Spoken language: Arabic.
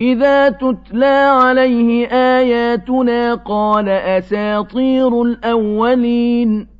إِذَا تُتْلَىٰ عَلَيْهِ آيَاتُنَا قَالَ أَسَاطِيرُ الْأَوَّلِينَ.